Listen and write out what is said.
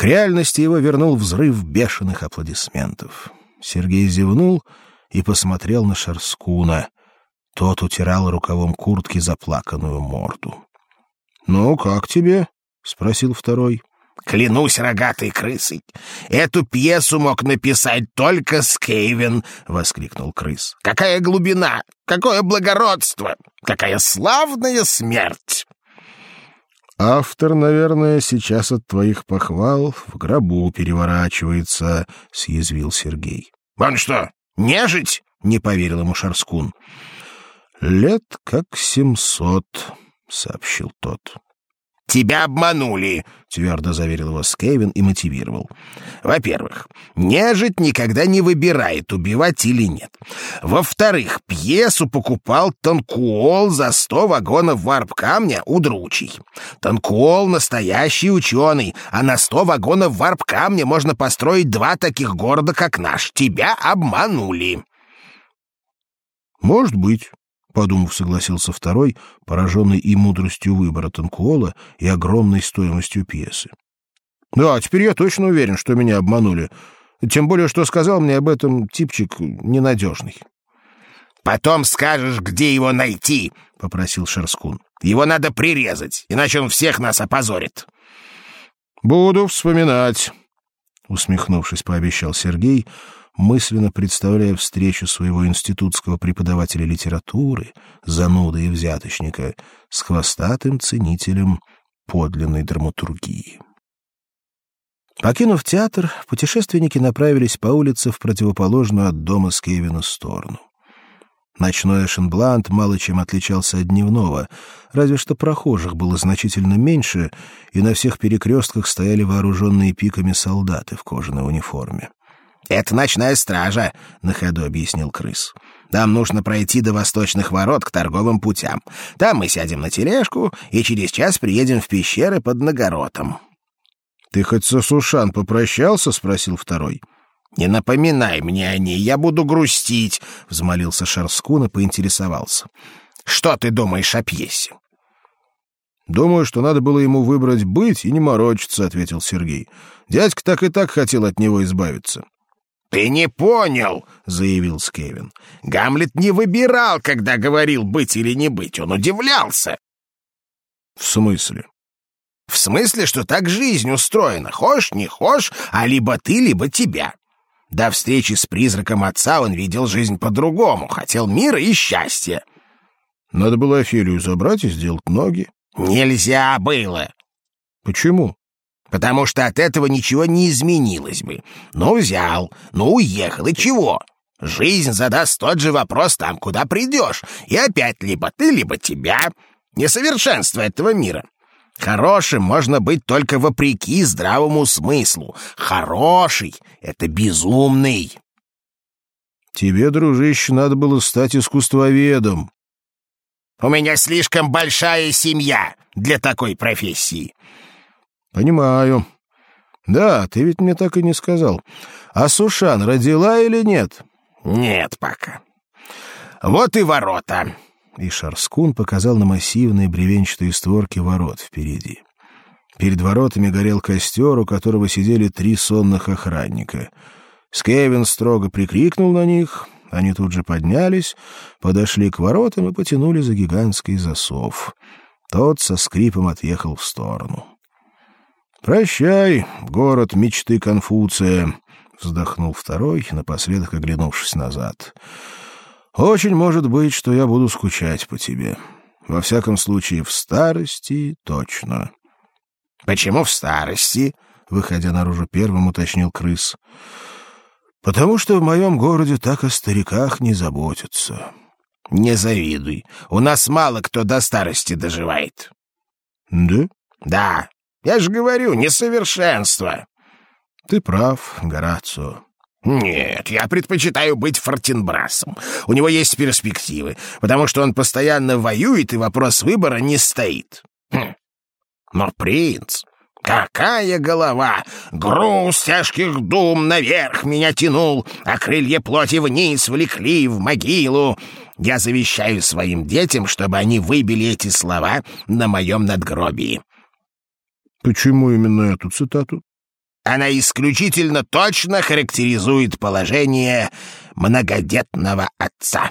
К реальности его вернул взрыв бешеных аплодисментов. Сергей зевнул и посмотрел на Шарскуна. Тот утирал рукавом куртки заплаканную морду. «Ну, как тебе?» — спросил второй. Клянусь рогатой крысой, эту пьесу мог написать только Скейвен, воскликнул крыс. Какая глубина, какое благородство, какая славная смерть! Автор, наверное, сейчас от твоих похвал в гробу переворачивается, съязвил Сергей. Он что, нежить? не поверил ему Шарскун. Лет как семьсот, сообщил тот. «Тебя обманули», — твердо заверил его Скевин и мотивировал. «Во-первых, нежить никогда не выбирает, убивать или нет. Во-вторых, пьесу покупал Танкуол за сто вагонов варп-камня у Дручий. Танкуол — настоящий ученый, а на сто вагонов варп-камня можно построить два таких города, как наш. Тебя обманули». «Может быть», Подумав, согласился второй, пораженный и мудростью выбора Танкуола, и огромной стоимостью пьесы. Да, теперь я точно уверен, что меня обманули. Тем более, что сказал мне об этом типчик ненадежный. Потом скажешь, где его найти, попросил Шерскун. Его надо прирезать, иначе он всех нас опозорит. Буду вспоминать, усмехнувшись, пообещал Сергей мысленно представляя встречу своего институтского преподавателя литературы, зануды и взяточника, с хвостатым ценителем подлинной драматургии. Покинув театр, путешественники направились по улице в противоположную от дома Скевина сторону. Ночной Эшенблант мало чем отличался от дневного, разве что прохожих было значительно меньше, и на всех перекрестках стояли вооруженные пиками солдаты в кожаной униформе. «Это ночная стража», — на ходу объяснил крыс. «Нам нужно пройти до восточных ворот к торговым путям. Там мы сядем на тележку и через час приедем в пещеры под Нагоротом». «Ты хоть со Сушан попрощался?» — спросил второй. «Не напоминай мне о ней, я буду грустить», — взмолился Шарскун и поинтересовался. «Что ты думаешь о пьесе?» «Думаю, что надо было ему выбрать быть и не морочиться», — ответил Сергей. «Дядька так и так хотел от него избавиться». «Ты не понял», — заявил Скевин. «Гамлет не выбирал, когда говорил быть или не быть. Он удивлялся». «В смысле?» «В смысле, что так жизнь устроена. Хошь, не хошь, а либо ты, либо тебя. До встречи с призраком отца он видел жизнь по-другому, хотел мира и счастья». «Надо было Офелию забрать и сделать ноги». «Нельзя было». «Почему?» Потому что от этого ничего не изменилось бы. Ну, взял, ну, уехал, и чего? Жизнь задаст тот же вопрос там, куда придешь, и опять либо ты, либо тебя. Несовершенство этого мира. Хорошим можно быть только вопреки здравому смыслу. Хороший — это безумный. Тебе, дружище, надо было стать искусствоведом. У меня слишком большая семья для такой профессии. Понимаю. Да, ты ведь мне так и не сказал. А Сушан родила или нет? Нет пока. Вот и ворота. И Шарскун показал на массивные бревенчатые створки ворот впереди. Перед воротами горел костер, у которого сидели три сонных охранника. Скевин строго прикрикнул на них, они тут же поднялись, подошли к воротам и потянули за гигантский засов. Тот со скрипом отъехал в сторону. «Прощай, город мечты Конфуция», — вздохнул второй, напоследок оглянувшись назад. «Очень может быть, что я буду скучать по тебе. Во всяком случае, в старости точно». «Почему в старости?» — выходя наружу первым, уточнил крыс. «Потому что в моем городе так о стариках не заботятся». «Не завидуй. У нас мало кто до старости доживает». «Да?» «Да. Я же говорю, несовершенство. Ты прав, Горацио. Нет, я предпочитаю быть Фортенбрасом. У него есть перспективы, потому что он постоянно воюет, и вопрос выбора не стоит. Хм. Но принц... Какая голова! Груз тяжких дум наверх меня тянул, а крылья плоти вниз влекли в могилу. Я завещаю своим детям, чтобы они выбили эти слова на моем надгробии. Почему именно эту цитату? Она исключительно точно характеризует положение многодетного отца.